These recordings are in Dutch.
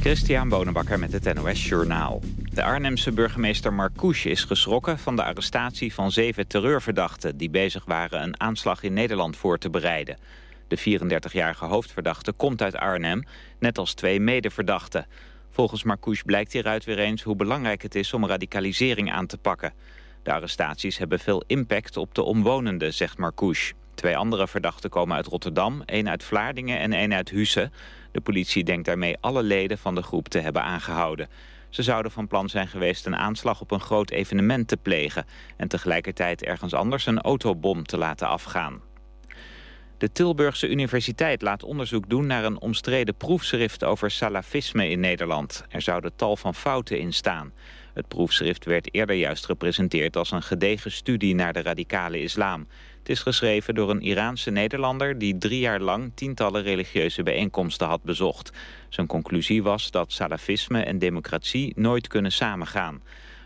Christian Bonenbakker met het NOS Journaal. De Arnhemse burgemeester Marcouche is geschrokken van de arrestatie van zeven terreurverdachten... die bezig waren een aanslag in Nederland voor te bereiden. De 34-jarige hoofdverdachte komt uit Arnhem, net als twee medeverdachten. Volgens Marcouche blijkt hieruit weer eens hoe belangrijk het is om radicalisering aan te pakken. De arrestaties hebben veel impact op de omwonenden, zegt Marcouche. Twee andere verdachten komen uit Rotterdam, één uit Vlaardingen en één uit Hussen. De politie denkt daarmee alle leden van de groep te hebben aangehouden. Ze zouden van plan zijn geweest een aanslag op een groot evenement te plegen... en tegelijkertijd ergens anders een autobom te laten afgaan. De Tilburgse Universiteit laat onderzoek doen naar een omstreden proefschrift over salafisme in Nederland. Er zouden tal van fouten in staan. Het proefschrift werd eerder juist gepresenteerd als een gedegen studie naar de radicale islam. Het is geschreven door een Iraanse Nederlander die drie jaar lang tientallen religieuze bijeenkomsten had bezocht. Zijn conclusie was dat salafisme en democratie nooit kunnen samengaan.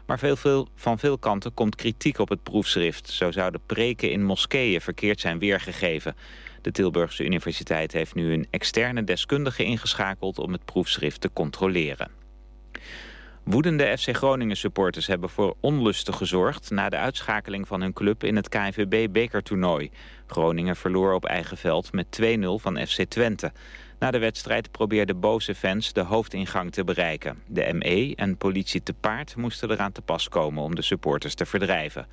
Maar veel, veel, van veel kanten komt kritiek op het proefschrift. Zo zouden preken in moskeeën verkeerd zijn weergegeven. De Tilburgse Universiteit heeft nu een externe deskundige ingeschakeld om het proefschrift te controleren. Woedende FC Groningen supporters hebben voor onlusten gezorgd... na de uitschakeling van hun club in het KNVB-bekertoernooi. Groningen verloor op eigen veld met 2-0 van FC Twente. Na de wedstrijd probeerden boze fans de hoofdingang te bereiken. De ME en politie te paard moesten eraan te pas komen om de supporters te verdrijven.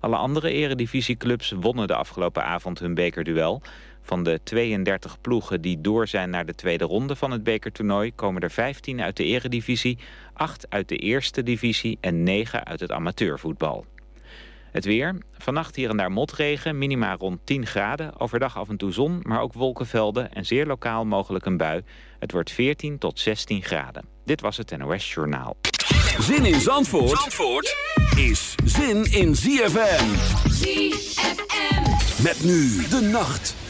Alle andere eredivisieclubs wonnen de afgelopen avond hun bekerduel. Van de 32 ploegen die door zijn naar de tweede ronde van het bekertoernooi... komen er 15 uit de eredivisie, 8 uit de eerste divisie en 9 uit het amateurvoetbal. Het weer. Vannacht hier en daar motregen, minima rond 10 graden. Overdag af en toe zon, maar ook wolkenvelden en zeer lokaal mogelijk een bui. Het wordt 14 tot 16 graden. Dit was het NOS Journaal. Zin in Zandvoort, Zandvoort is zin in ZFM. ZFM. Met nu de nacht.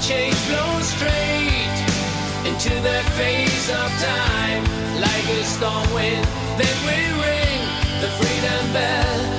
chains blown straight into the face of time like a storm wind. Then we ring the freedom bell.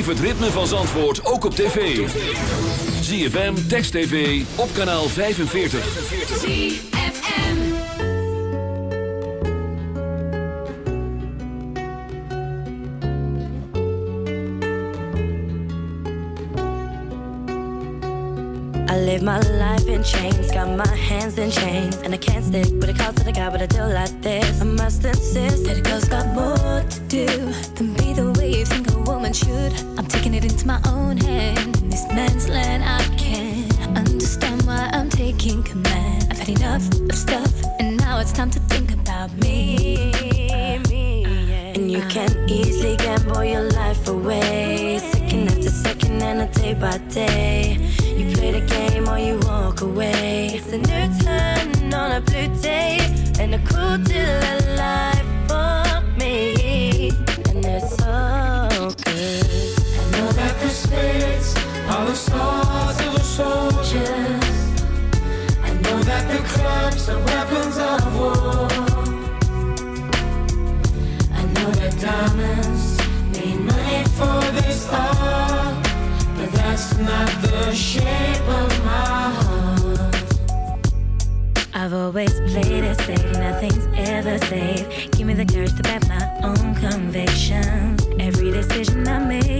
Beleef het ritme van Zandvoort ook op tv. ZFM, Text TV, op kanaal 45. ZFM. I live my life in chains, got my hands in chains, and I can't stick with a call to the guy, but I do like this. I must insist that my own hand. In this man's land, I can't understand why I'm taking command. I've had enough of stuff, and now it's time to think about me. me yeah. And you can easily gamble your life away, second after second and a day by day. You play the game or you walk away. It's a new turn on a blue day, and a cool deal of life clubs weapons of war. I know that diamonds need money for this art, but that's not the shape of my heart. I've always played it safe, nothing's ever safe. Give me the courage to back my own convictions. Every decision I make,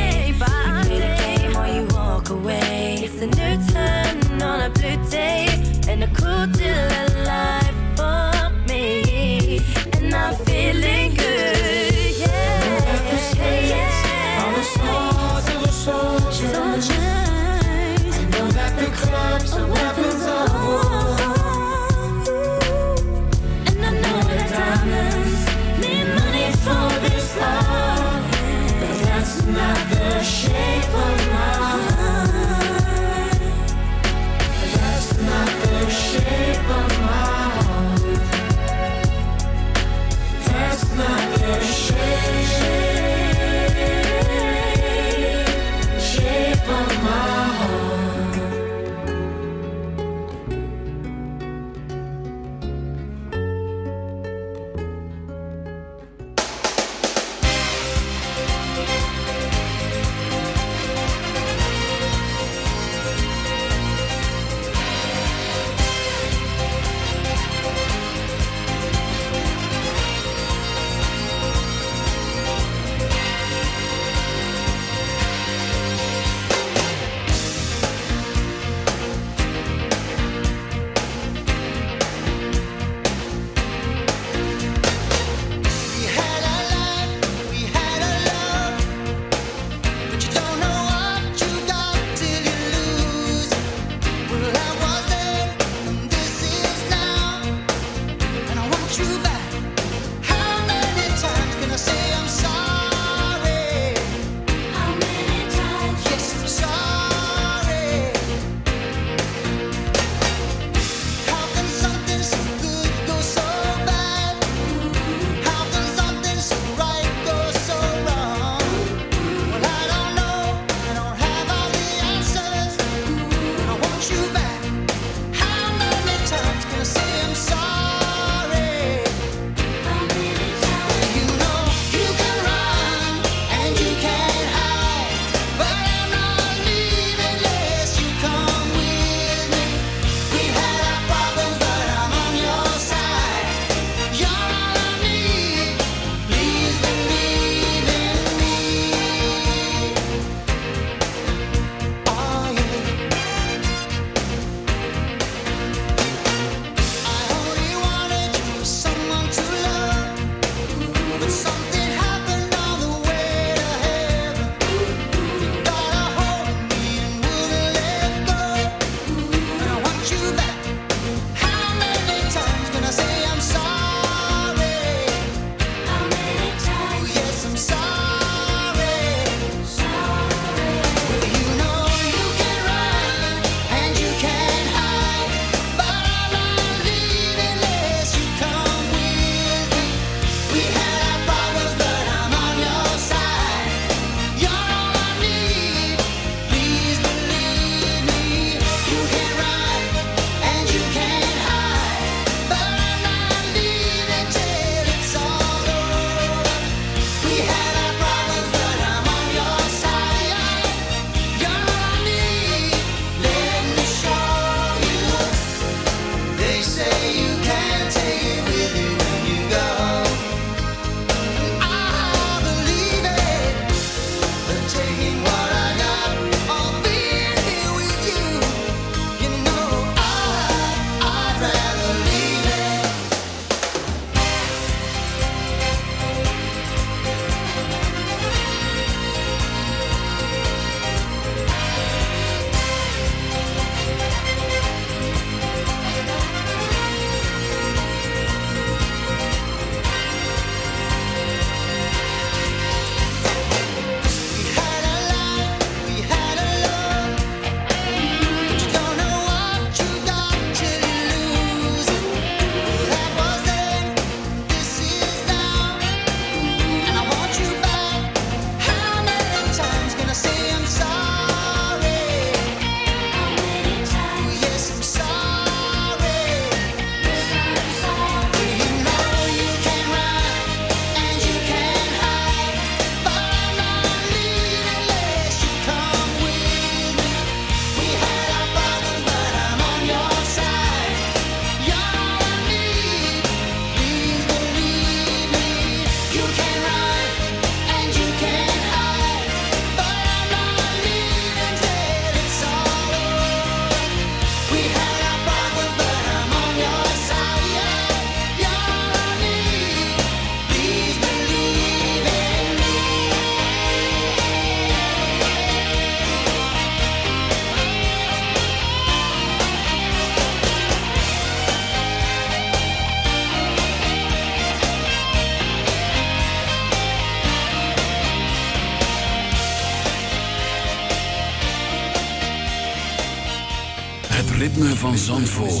Zandvoort.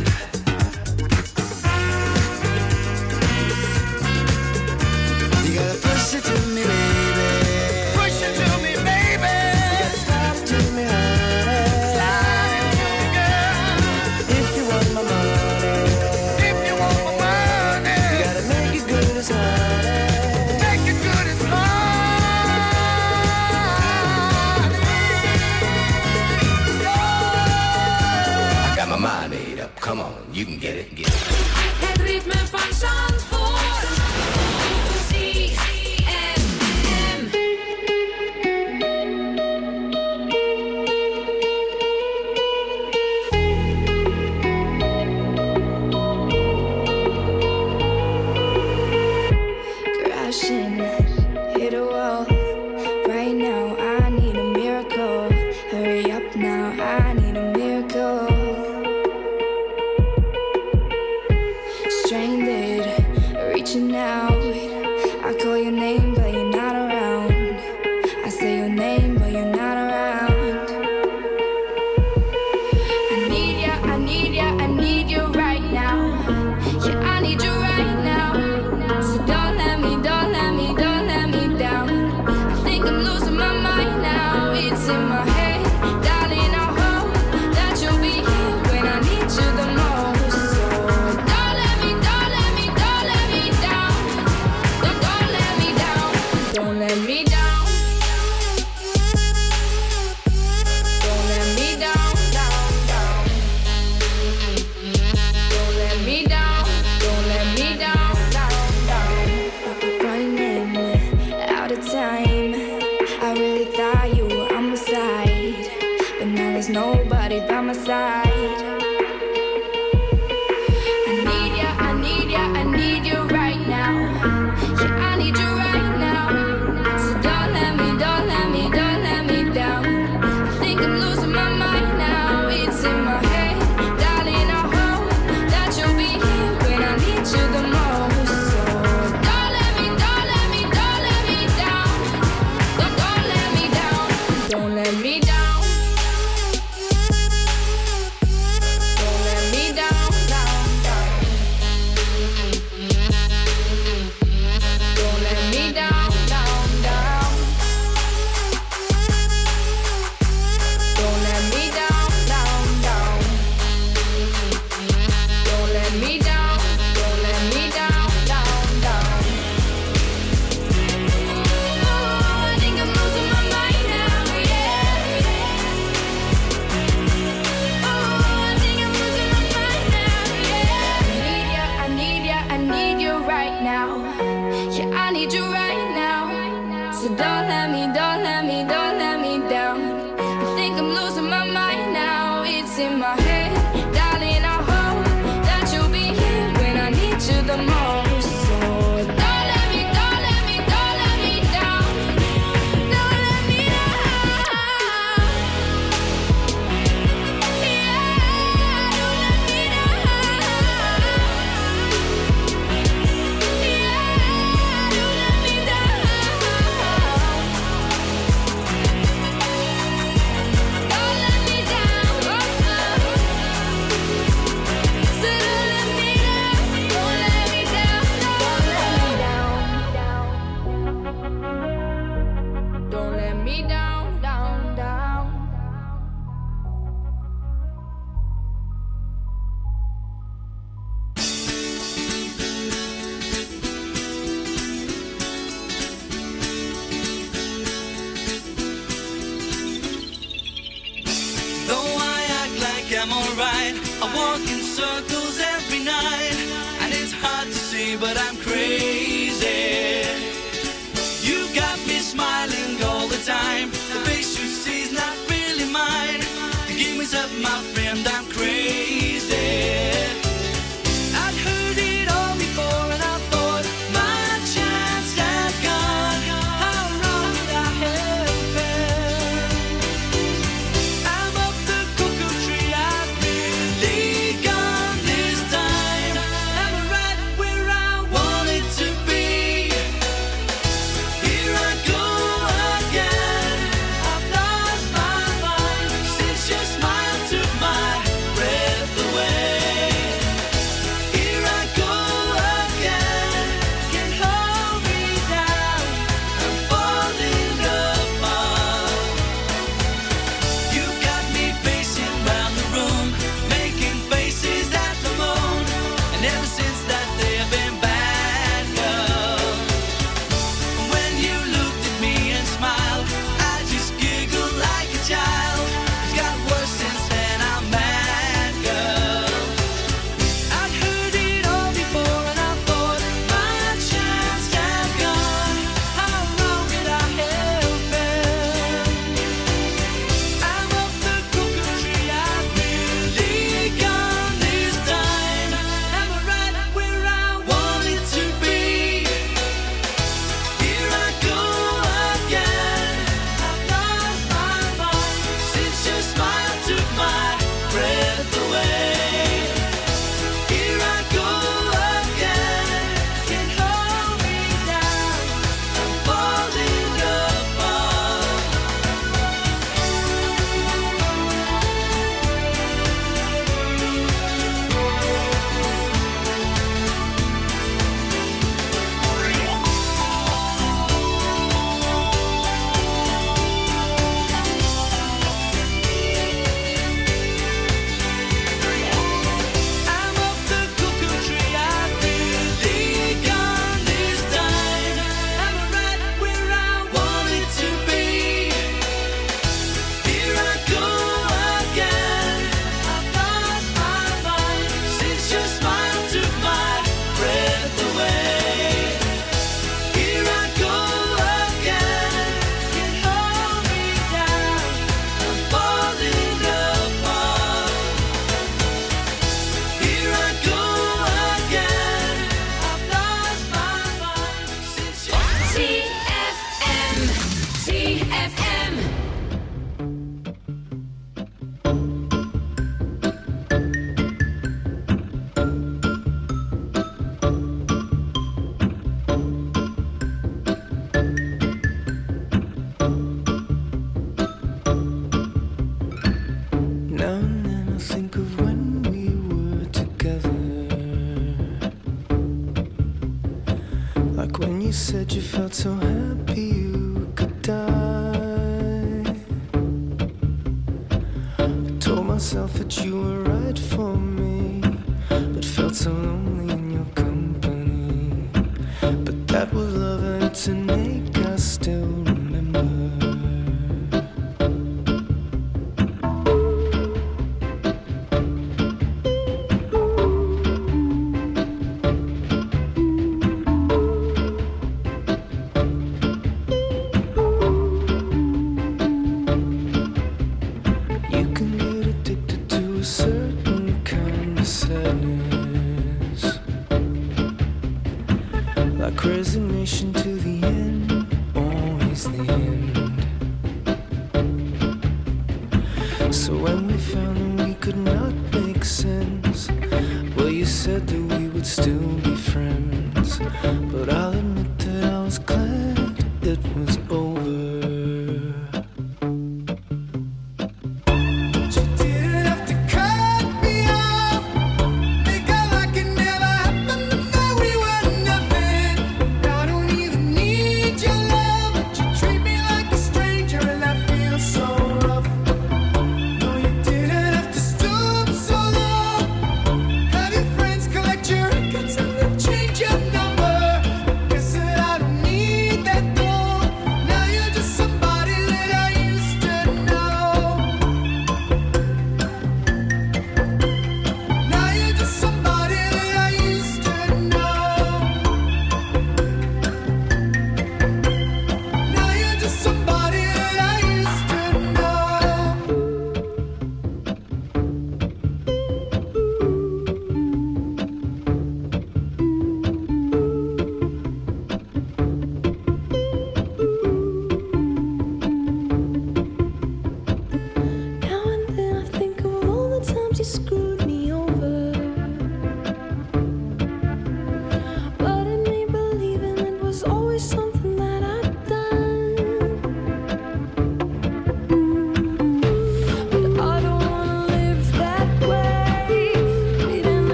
Felt so happy